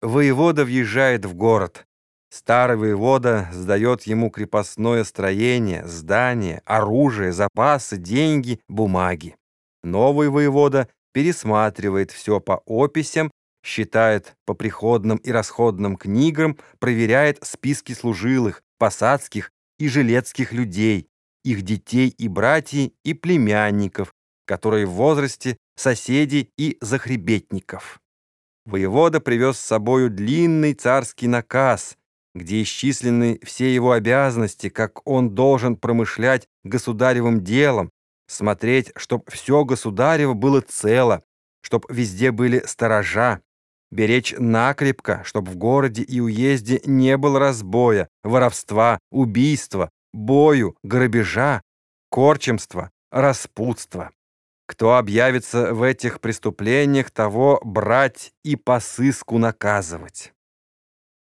Воевода въезжает в город. Старый воевода сдает ему крепостное строение, здание, оружие, запасы, деньги, бумаги. Новый воевода пересматривает все по описям, считает по приходным и расходным книгам, проверяет списки служилых, посадских и жилецких людей, их детей и братьев и племянников, которые в возрасте соседей и захребетников. Воевода привез с собою длинный царский наказ, где исчислены все его обязанности, как он должен промышлять государевым делом, смотреть, чтоб все государево было цело, чтоб везде были сторожа, беречь накрепко, чтоб в городе и уезде не было разбоя, воровства, убийства, бою, грабежа, корчемства, распутства. Кто объявится в этих преступлениях, того брать и по сыску наказывать.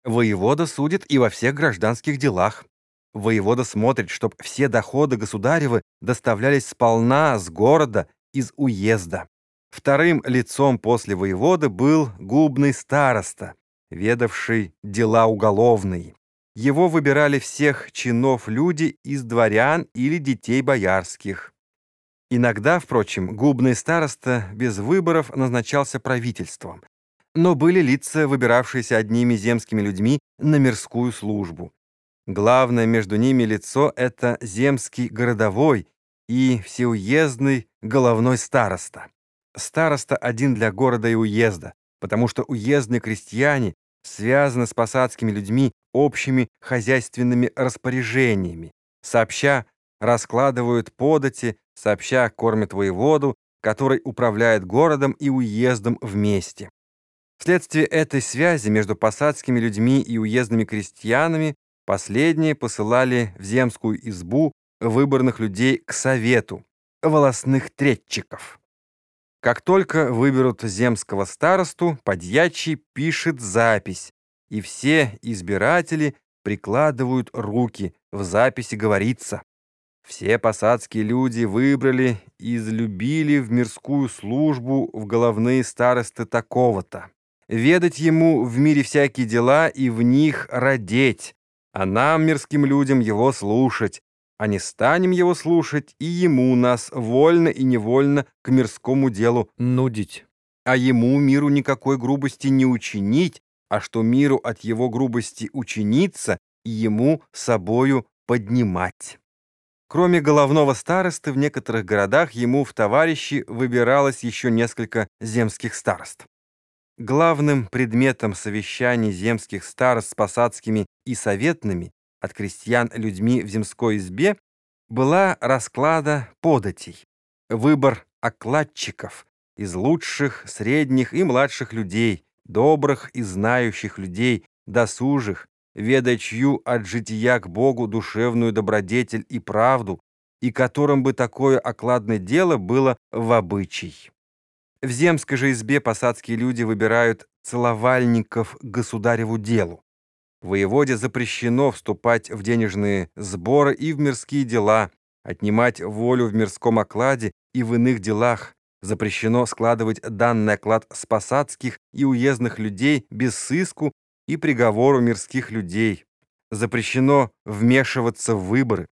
Воевода судит и во всех гражданских делах. Воевода смотрит, чтоб все доходы государевы доставлялись сполна с города, из уезда. Вторым лицом после воеводы был губный староста, ведавший дела уголовные. Его выбирали всех чинов люди из дворян или детей боярских. Иногда, впрочем, губный староста без выборов назначался правительством, но были лица, выбиравшиеся одними земскими людьми на мирскую службу. Главное между ними лицо — это земский городовой и всеуездный головной староста. Староста один для города и уезда, потому что уездные крестьяне связаны с посадскими людьми общими хозяйственными распоряжениями, сообща раскладывают подати, сообща кормят воеводу, который управляет городом и уездом вместе. Вследствие этой связи между посадскими людьми и уездными крестьянами последние посылали в земскую избу выборных людей к совету, волосных третчиков. Как только выберут земского старосту, подьячий пишет запись, и все избиратели прикладывают руки, в записи говорится. Все посадские люди выбрали и излюбили в мирскую службу в головные старосты такого-то. Ведать ему в мире всякие дела и в них родеть, а нам, мирским людям, его слушать, а не станем его слушать, и ему нас вольно и невольно к мирскому делу нудить. А ему миру никакой грубости не учинить, а что миру от его грубости учиниться и ему собою поднимать. Кроме головного старосты, в некоторых городах ему в товарищи выбиралось еще несколько земских старост. Главным предметом совещаний земских старост с посадскими и советными от крестьян людьми в земской избе была расклада податей, выбор окладчиков из лучших, средних и младших людей, добрых и знающих людей, досужих, ведая чью от жития к Богу душевную добродетель и правду, и которым бы такое окладное дело было в обычай. В земской же избе посадские люди выбирают целовальников государеву делу. Воеводе запрещено вступать в денежные сборы и в мирские дела, отнимать волю в мирском окладе и в иных делах, запрещено складывать данный оклад с посадских и уездных людей без сыску и приговору мирских людей. Запрещено вмешиваться в выборы.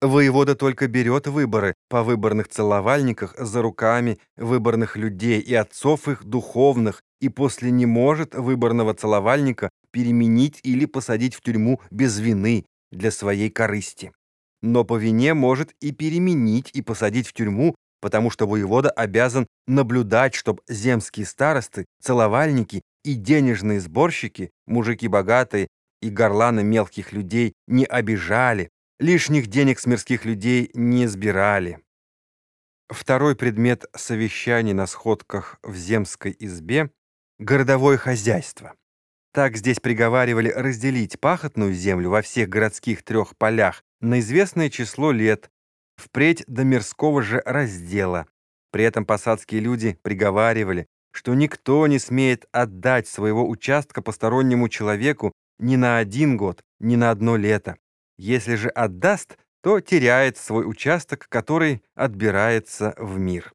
Воевода только берет выборы по выборных целовальниках за руками выборных людей и отцов их духовных, и после не может выборного целовальника переменить или посадить в тюрьму без вины для своей корысти. Но по вине может и переменить и посадить в тюрьму, потому что воевода обязан наблюдать, чтобы земские старосты, целовальники и денежные сборщики, мужики богатые и горланы мелких людей не обижали, лишних денег с мирских людей не сбирали. Второй предмет совещаний на сходках в земской избе — городовое хозяйство. Так здесь приговаривали разделить пахотную землю во всех городских трех полях на известное число лет, впредь до мирского же раздела. При этом посадские люди приговаривали, что никто не смеет отдать своего участка постороннему человеку ни на один год, ни на одно лето. Если же отдаст, то теряет свой участок, который отбирается в мир.